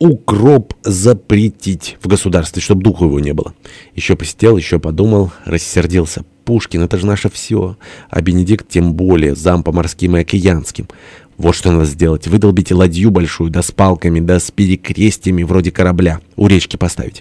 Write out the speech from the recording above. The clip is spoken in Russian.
укроп запретить в государстве, чтобы духу его не было. Еще посидел, еще подумал, рассердился. Пушкин — это же наше все, а Бенедикт тем более, зам по морским и океанским. Вот что надо сделать. Выдолбите ладью большую, да с палками, да с перекрестьями, вроде корабля. У речки поставить.